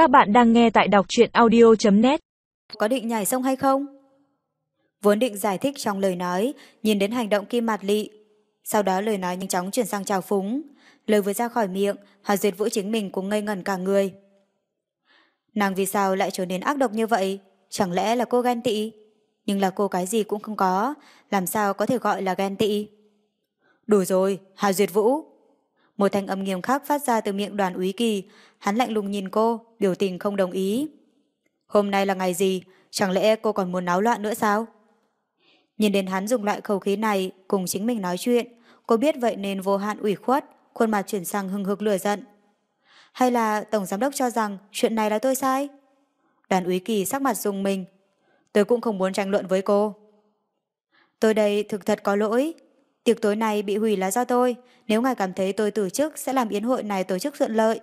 Các bạn đang nghe tại đọc truyện audio.net Có định nhảy sông hay không? Vốn định giải thích trong lời nói, nhìn đến hành động kim mặt lị. Sau đó lời nói nhanh chóng chuyển sang trào phúng. Lời vừa ra khỏi miệng, Hà Duyệt Vũ chính mình cũng ngây ngẩn cả người. Nàng vì sao lại trở nên ác độc như vậy? Chẳng lẽ là cô ghen tị? Nhưng là cô cái gì cũng không có, làm sao có thể gọi là ghen tị? Đủ rồi, Hà Duyệt Vũ. Một thanh âm nghiêm khắc phát ra từ miệng đoàn úy kỳ, hắn lạnh lùng nhìn cô, biểu tình không đồng ý. Hôm nay là ngày gì, chẳng lẽ cô còn muốn náo loạn nữa sao? Nhìn đến hắn dùng loại khẩu khí này cùng chính mình nói chuyện, cô biết vậy nên vô hạn ủy khuất, khuôn mặt chuyển sang hưng hực lửa giận. Hay là Tổng Giám đốc cho rằng chuyện này là tôi sai? Đoàn úy kỳ sắc mặt dùng mình. Tôi cũng không muốn tranh luận với cô. Tôi đây thực thật có lỗi. Tiệc tối này bị hủy là do tôi. Nếu ngài cảm thấy tôi từ chức sẽ làm yến hội này tổ chức thuận lợi.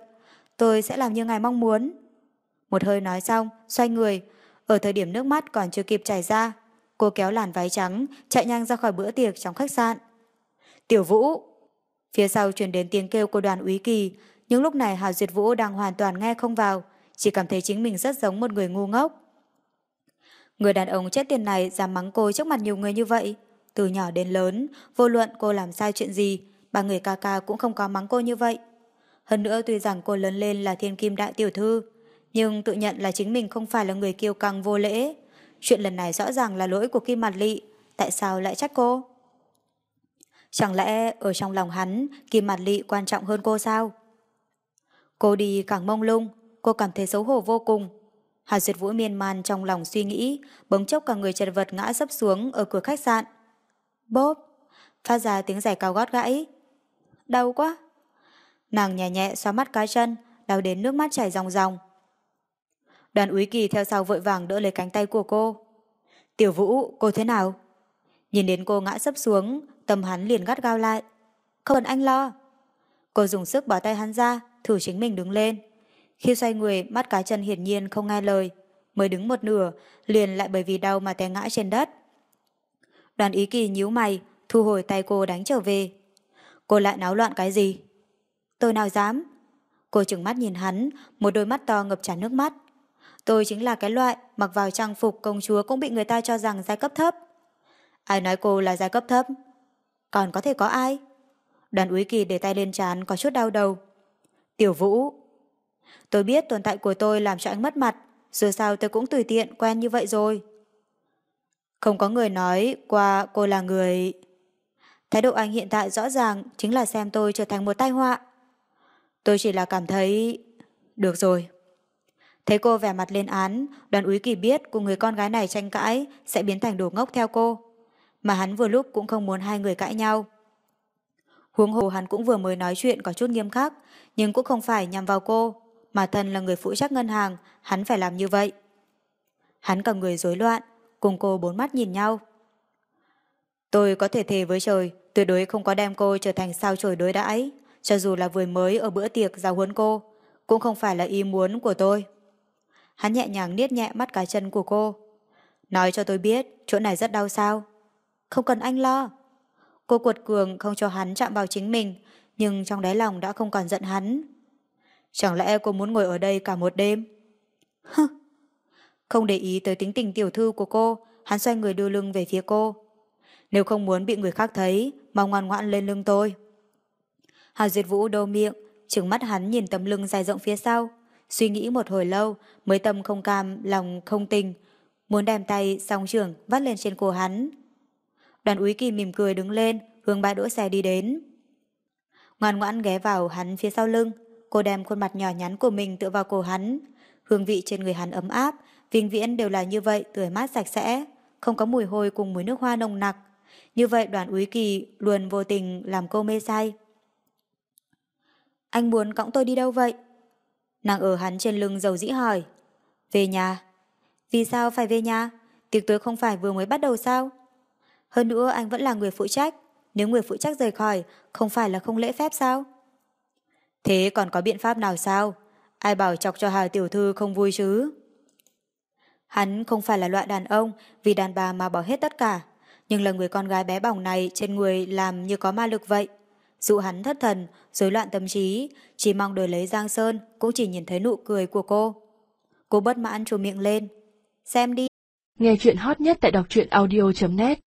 Tôi sẽ làm như ngài mong muốn. Một hơi nói xong, xoay người. Ở thời điểm nước mắt còn chưa kịp chảy ra, cô kéo làn váy trắng, chạy nhanh ra khỏi bữa tiệc trong khách sạn. Tiểu Vũ! Phía sau truyền đến tiếng kêu của đoàn úy kỳ, nhưng lúc này Hào Duyệt Vũ đang hoàn toàn nghe không vào, chỉ cảm thấy chính mình rất giống một người ngu ngốc. Người đàn ông chết tiền này dám mắng cô trước mặt nhiều người như vậy. Từ nhỏ đến lớn, vô luận cô làm sai chuyện gì, ba người ca ca cũng không có mắng cô như vậy. Hơn nữa tuy rằng cô lớn lên là thiên kim đại tiểu thư, nhưng tự nhận là chính mình không phải là người kiêu căng vô lễ. Chuyện lần này rõ ràng là lỗi của Kim Mạt Lị, tại sao lại trách cô? Chẳng lẽ ở trong lòng hắn, Kim Mạt Lị quan trọng hơn cô sao? Cô đi càng mông lung, cô cảm thấy xấu hổ vô cùng. Hà Duyệt Vũ miên man trong lòng suy nghĩ, bỗng chốc cả người chật vật ngã sấp xuống ở cửa khách sạn. Bốp! Phát ra tiếng giày cao gót gãy. Đau quá! Nàng nhẹ nhẹ xóa mắt cái chân, đau đến nước mắt chảy ròng ròng. Đoàn úy kỳ theo sau vội vàng đỡ lấy cánh tay của cô. Tiểu Vũ, cô thế nào? Nhìn đến cô ngã sấp xuống, tâm hắn liền gắt gao lại. Không cần anh lo. Cô dùng sức bỏ tay hắn ra, thử chính mình đứng lên. Khi xoay người, mắt cá chân hiển nhiên không nghe lời. Mới đứng một nửa, liền lại bởi vì đau mà té ngã trên đất. Đoàn ý kỳ nhíu mày, thu hồi tay cô đánh trở về. Cô lại náo loạn cái gì? Tôi nào dám? Cô trừng mắt nhìn hắn, một đôi mắt to ngập tràn nước mắt. Tôi chính là cái loại mặc vào trang phục công chúa cũng bị người ta cho rằng giai cấp thấp. Ai nói cô là giai cấp thấp? Còn có thể có ai? Đoàn úy kỳ để tay lên trán có chút đau đầu. Tiểu Vũ. Tôi biết tồn tại của tôi làm cho anh mất mặt, dù sao tôi cũng tùy tiện quen như vậy rồi. Không có người nói qua cô là người... Thái độ anh hiện tại rõ ràng chính là xem tôi trở thành một tai họa. Tôi chỉ là cảm thấy... Được rồi. Thấy cô vẻ mặt lên án, đoàn úy kỳ biết cùng người con gái này tranh cãi sẽ biến thành đồ ngốc theo cô. Mà hắn vừa lúc cũng không muốn hai người cãi nhau. Huống hồ hắn cũng vừa mới nói chuyện có chút nghiêm khắc, nhưng cũng không phải nhằm vào cô, mà thân là người phụ trách ngân hàng, hắn phải làm như vậy. Hắn cầm người rối loạn, cùng cô bốn mắt nhìn nhau. Tôi có thể thề với trời, tuyệt đối không có đem cô trở thành sao trời đối đãi, cho dù là vừa mới ở bữa tiệc giao huấn cô, cũng không phải là ý muốn của tôi. Hắn nhẹ nhàng niết nhẹ mắt cá chân của cô. Nói cho tôi biết, chỗ này rất đau sao. Không cần anh lo. Cô cuột cường không cho hắn chạm vào chính mình, nhưng trong đáy lòng đã không còn giận hắn. Chẳng lẽ cô muốn ngồi ở đây cả một đêm? Hừ. Không để ý tới tính tình tiểu thư của cô, hắn xoay người đưa lưng về phía cô. Nếu không muốn bị người khác thấy, mau ngoan ngoãn lên lưng tôi. Hà Duyệt Vũ đô miệng, trừng mắt hắn nhìn tấm lưng dài rộng phía sau. Suy nghĩ một hồi lâu, mới tâm không cam, lòng không tình. Muốn đem tay, song trưởng, vắt lên trên cổ hắn. Đoàn úy kỳ mỉm cười đứng lên, hướng bãi đỗ xe đi đến. Ngoan ngoãn ghé vào hắn phía sau lưng, cô đem khuôn mặt nhỏ nhắn của mình tựa vào cổ hắn. Hương vị trên người hắn ấm áp, vĩnh viễn đều là như vậy, tươi mát sạch sẽ, không có mùi hôi cùng mùi nước hoa nồng nặc. Như vậy đoàn úy kỳ luôn vô tình làm cô mê say. Anh muốn cõng tôi đi đâu vậy? Nàng ở hắn trên lưng dầu dĩ hỏi. Về nhà. Vì sao phải về nhà? Tiệc tối không phải vừa mới bắt đầu sao? Hơn nữa anh vẫn là người phụ trách. Nếu người phụ trách rời khỏi, không phải là không lễ phép sao? Thế còn có biện pháp nào sao? Ai bảo chọc cho Hà Tiểu Thư không vui chứ? Hắn không phải là loại đàn ông vì đàn bà mà bỏ hết tất cả, nhưng là người con gái bé bỏng này trên người làm như có ma lực vậy. Dụ hắn thất thần, rối loạn tâm trí, chỉ mong đời lấy Giang Sơn cũng chỉ nhìn thấy nụ cười của cô. Cô bất mãn trù miệng lên. Xem đi. Nghe chuyện hot nhất tại đọc truyện audio.net